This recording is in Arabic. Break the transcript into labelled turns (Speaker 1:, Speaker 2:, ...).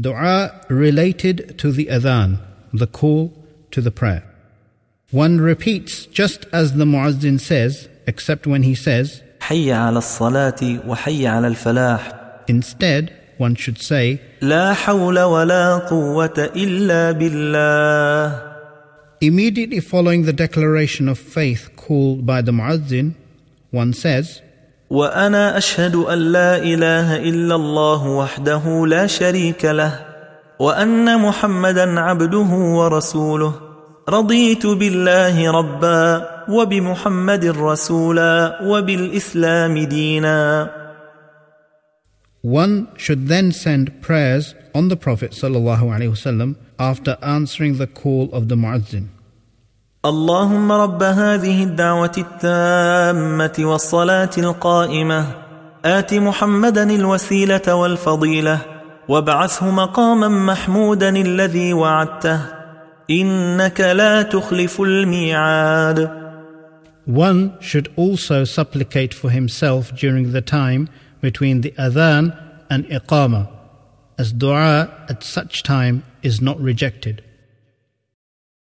Speaker 1: Dua related to the adhan, the call to the prayer. One repeats just as the muazzin says, except when he says,
Speaker 2: حي على الصلاة وحي على الفلاح
Speaker 1: Instead, one should say,
Speaker 2: لا حول ولا قوة إلا بالله
Speaker 1: Immediately following the declaration of faith called by the muazzin, one says,
Speaker 2: وأنا أشهد أن لا إله إلا الله وحده لا شريك له وأن محمدا عبده ورسوله رضيت بالله ربا وبمحمد رسولا وبالإسلام دينا
Speaker 1: One should then send prayers on the Prophet ﷺ after answering the call of the muazzin.
Speaker 2: اللهم رب هذه الدعوة التامة والصلاة القائمة. آت محمدا الوسيلة والفضيلة وابعثه مقاما محمودا الذي وعدته. إنك لا تخلف الميعاد.
Speaker 1: One should also supplicate for himself during the time between the adhan and iqamah, as dua at such time is not rejected.